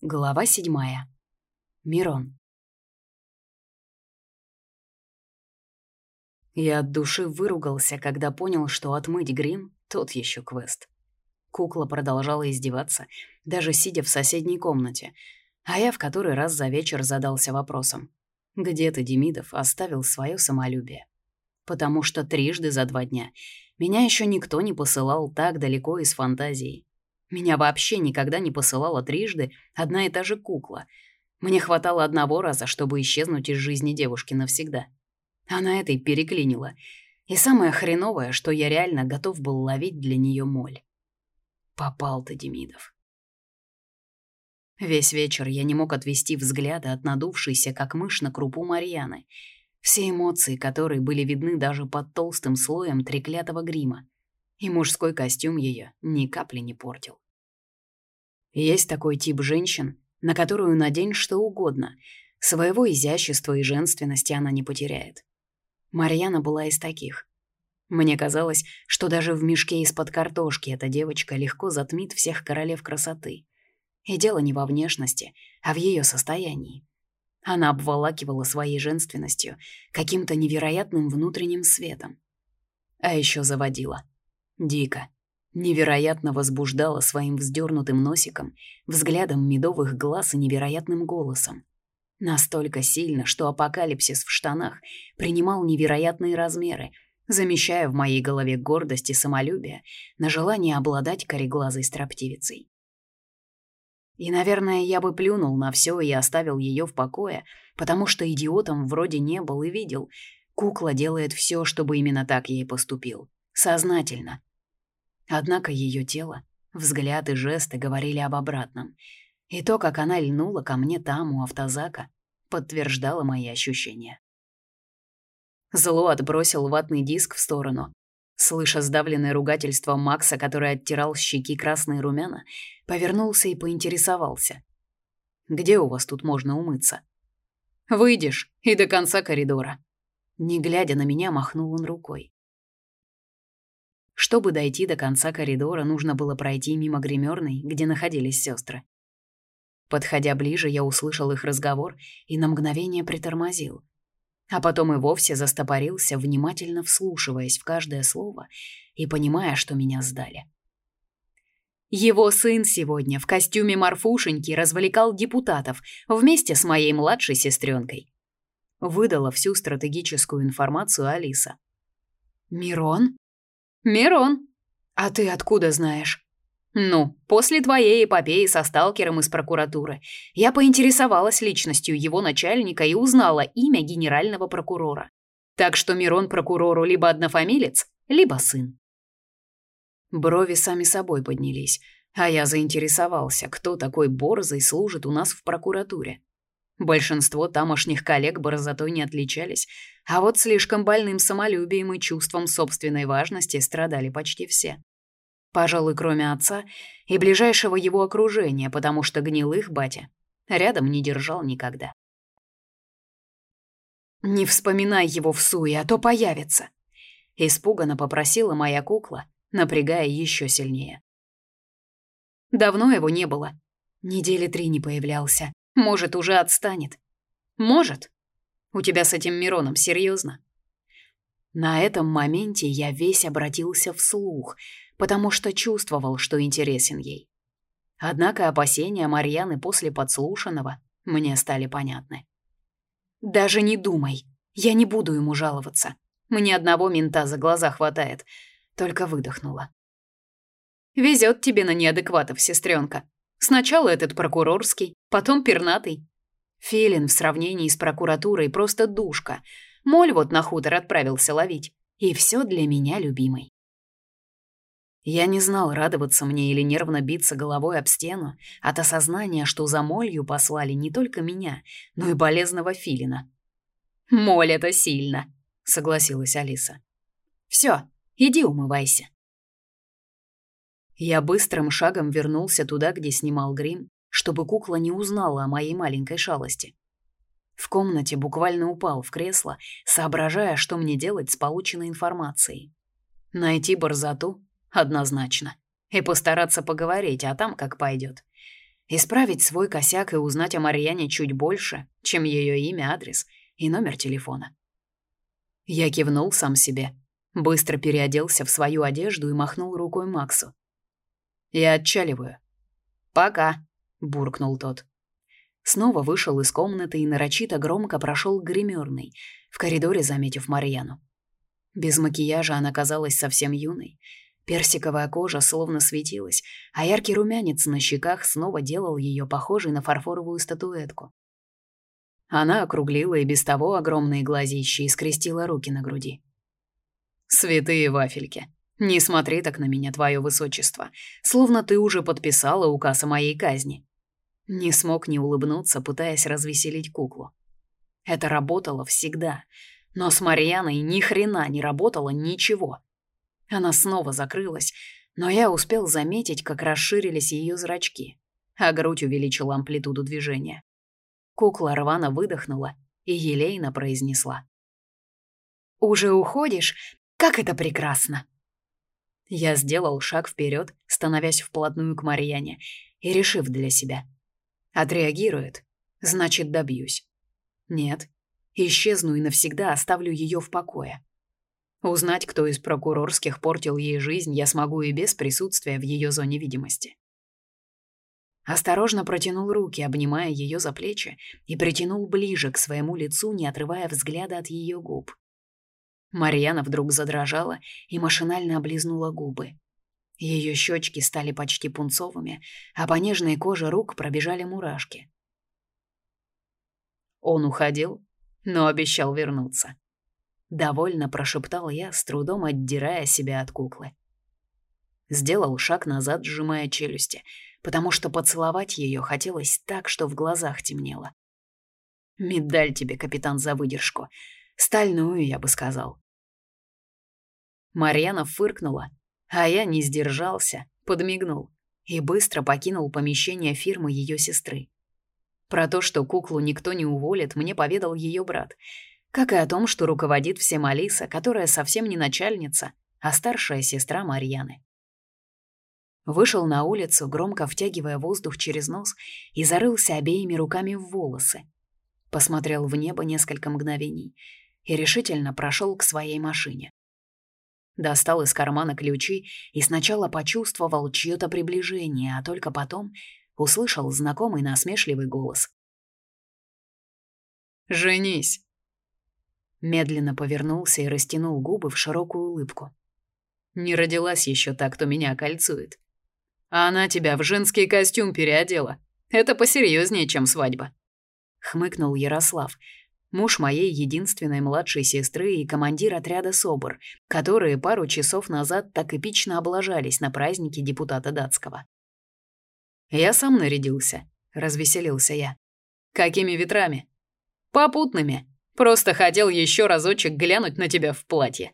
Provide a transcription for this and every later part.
Глава седьмая. Мирон. Я от души выругался, когда понял, что отмыть грим — тот еще квест. Кукла продолжала издеваться, даже сидя в соседней комнате, а я в который раз за вечер задался вопросом. Где ты, Демидов, оставил свое самолюбие? Потому что трижды за два дня меня еще никто не посылал так далеко из фантазии. Меня вообще никогда не посылала трижды одна и та же кукла. Мне хватало одного раза, чтобы исчезнуть из жизни девушки навсегда. Она этой переклинила. И самое хреновое, что я реально готов был ловить для нее моль. Попал ты, Демидов. Весь вечер я не мог отвести взгляда от надувшейся, как мышь на крупу Марьяны. Все эмоции, которые были видны даже под толстым слоем треклятого грима и мужской костюм ее ни капли не портил. Есть такой тип женщин, на которую надень что угодно, своего изящества и женственности она не потеряет. Марьяна была из таких. Мне казалось, что даже в мешке из-под картошки эта девочка легко затмит всех королев красоты. И дело не во внешности, а в ее состоянии. Она обволакивала своей женственностью каким-то невероятным внутренним светом. А еще заводила. Дико. Невероятно возбуждала своим вздернутым носиком, взглядом медовых глаз и невероятным голосом. Настолько сильно, что апокалипсис в штанах принимал невероятные размеры, замещая в моей голове гордость и самолюбие на желание обладать кореглазой строптивицей. И, наверное, я бы плюнул на все и оставил ее в покое, потому что идиотом вроде не был и видел. Кукла делает все, чтобы именно так ей поступил. Сознательно. Однако ее тело, взгляд и жесты говорили об обратном. И то, как она льнула ко мне там, у автозака, подтверждало мои ощущения. Зло отбросил ватный диск в сторону. Слыша сдавленное ругательство Макса, который оттирал щеки красные румяна, повернулся и поинтересовался. «Где у вас тут можно умыться?» «Выйдешь, и до конца коридора». Не глядя на меня, махнул он рукой. Чтобы дойти до конца коридора, нужно было пройти мимо гримерной, где находились сестры. Подходя ближе, я услышал их разговор и на мгновение притормозил. А потом и вовсе застопорился, внимательно вслушиваясь в каждое слово и понимая, что меня сдали. Его сын сегодня в костюме Марфушеньки развлекал депутатов вместе с моей младшей сестренкой. Выдала всю стратегическую информацию Алиса. «Мирон?» «Мирон. А ты откуда знаешь?» «Ну, после твоей эпопеи со сталкером из прокуратуры я поинтересовалась личностью его начальника и узнала имя генерального прокурора. Так что Мирон прокурору либо однофамилец, либо сын». Брови сами собой поднялись, а я заинтересовался, кто такой борзый служит у нас в прокуратуре. Большинство тамошних коллег борзотой не отличались, а вот слишком больным самолюбием и чувством собственной важности страдали почти все. Пожалуй, кроме отца и ближайшего его окружения, потому что гнилых батя рядом не держал никогда. «Не вспоминай его в суе, а то появится», — испуганно попросила моя кукла, напрягая еще сильнее. Давно его не было. Недели три не появлялся. Может, уже отстанет. Может. У тебя с этим Мироном серьезно? На этом моменте я весь обратился вслух, потому что чувствовал, что интересен ей. Однако опасения Марьяны после подслушанного мне стали понятны. «Даже не думай. Я не буду ему жаловаться. Мне одного мента за глаза хватает». Только выдохнула. «Везет тебе на неадекватов, сестренка. Сначала этот прокурорский, потом пернатый. Филин в сравнении с прокуратурой просто душка. Моль вот на хутор отправился ловить. И все для меня любимый. Я не знал, радоваться мне или нервно биться головой об стену от осознания, что за молью послали не только меня, но и болезного филина. «Моль — это сильно», — согласилась Алиса. «Все, иди умывайся». Я быстрым шагом вернулся туда, где снимал грим, чтобы кукла не узнала о моей маленькой шалости. В комнате буквально упал в кресло, соображая, что мне делать с полученной информацией. Найти борзоту однозначно. И постараться поговорить, а там как пойдет. Исправить свой косяк и узнать о Марьяне чуть больше, чем ее имя, адрес и номер телефона. Я кивнул сам себе, быстро переоделся в свою одежду и махнул рукой Максу. «Я отчаливаю». «Пока», — буркнул тот. Снова вышел из комнаты и нарочито громко прошел к гримерной, в коридоре заметив Марьяну. Без макияжа она казалась совсем юной. Персиковая кожа словно светилась, а яркий румянец на щеках снова делал ее похожей на фарфоровую статуэтку. Она округлила и без того огромные глазища и скрестила руки на груди. «Святые вафельки, не смотри так на меня, твое высочество, словно ты уже подписала указ о моей казни». Не смог не улыбнуться, пытаясь развеселить куклу. Это работало всегда, но с Марьяной ни хрена не работало ничего. Она снова закрылась, но я успел заметить, как расширились ее зрачки, а грудь увеличила амплитуду движения. Кукла рвано выдохнула и елейно произнесла. «Уже уходишь? Как это прекрасно!» Я сделал шаг вперед, становясь вплотную к Марьяне, и решив для себя. Отреагирует, значит, добьюсь. Нет, исчезну и навсегда оставлю ее в покое. Узнать, кто из прокурорских портил ей жизнь, я смогу и без присутствия в ее зоне видимости. Осторожно протянул руки, обнимая ее за плечи, и притянул ближе к своему лицу, не отрывая взгляда от ее губ. Марьяна вдруг задрожала и машинально облизнула губы. Ее щечки стали почти пунцовыми, а по нежной коже рук пробежали мурашки. Он уходил, но обещал вернуться. Довольно прошептал я, с трудом отдирая себя от куклы. Сделал шаг назад, сжимая челюсти — потому что поцеловать ее хотелось так, что в глазах темнело. Медаль тебе, капитан, за выдержку. Стальную, я бы сказал. Марьяна фыркнула, а я не сдержался, подмигнул и быстро покинул помещение фирмы ее сестры. Про то, что куклу никто не уволит, мне поведал ее брат, как и о том, что руководит всем Алиса, которая совсем не начальница, а старшая сестра Марьяны. Вышел на улицу, громко втягивая воздух через нос, и зарылся обеими руками в волосы. Посмотрел в небо несколько мгновений и решительно прошел к своей машине. Достал из кармана ключи и сначала почувствовал чье-то приближение, а только потом услышал знакомый насмешливый голос. «Женись!» Медленно повернулся и растянул губы в широкую улыбку. «Не родилась еще так, кто меня кольцует. А она тебя в женский костюм переодела. Это посерьезнее, чем свадьба. Хмыкнул Ярослав, муж моей единственной младшей сестры и командир отряда СОБР, которые пару часов назад так эпично облажались на празднике депутата датского. «Я сам нарядился», — развеселился я. «Какими ветрами?» «Попутными. Просто хотел еще разочек глянуть на тебя в платье».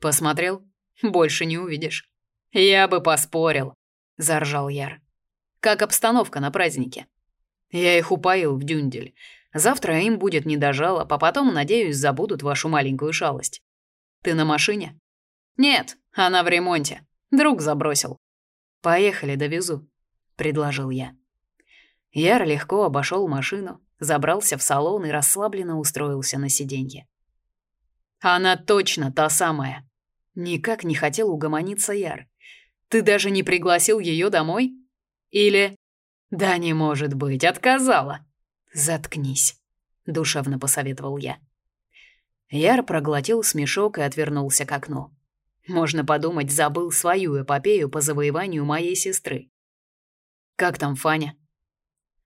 «Посмотрел? Больше не увидишь». «Я бы поспорил», — заржал Яр. «Как обстановка на празднике?» «Я их упоил в дюндель. Завтра им будет не до жалоб, а потом, надеюсь, забудут вашу маленькую шалость. Ты на машине?» «Нет, она в ремонте. Друг забросил». «Поехали, довезу», — предложил я. Яр легко обошел машину, забрался в салон и расслабленно устроился на сиденье. «Она точно та самая!» Никак не хотел угомониться Яр. Ты даже не пригласил ее домой? Или... Да не может быть, отказала. Заткнись, душевно посоветовал я. Яр проглотил смешок и отвернулся к окну. Можно подумать, забыл свою эпопею по завоеванию моей сестры. Как там Фаня?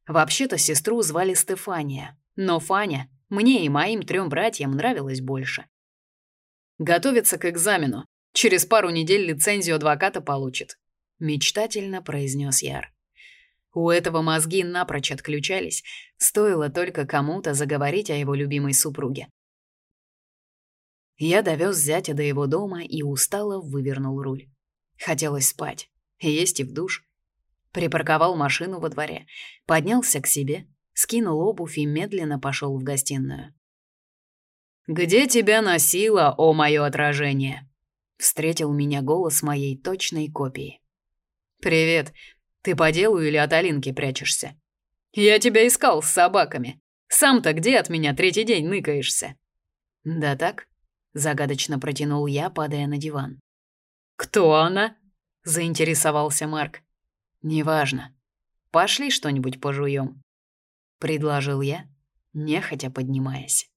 Вообще-то сестру звали Стефания, но Фаня мне и моим трем братьям нравилась больше. Готовится к экзамену, Через пару недель лицензию адвоката получит», — мечтательно произнес Яр. У этого мозги напрочь отключались, стоило только кому-то заговорить о его любимой супруге. Я довез зятя до его дома и устало вывернул руль. Хотелось спать, есть и в душ. Припарковал машину во дворе, поднялся к себе, скинул обувь и медленно пошел в гостиную. «Где тебя носило, о мое отражение?» Встретил меня голос моей точной копии. «Привет. Ты по делу или от Алинки прячешься? Я тебя искал с собаками. Сам-то где от меня третий день ныкаешься? Да так? Загадочно протянул я, падая на диван. Кто она? Заинтересовался Марк. Неважно. Пошли что-нибудь пожуем. Предложил я, нехотя поднимаясь.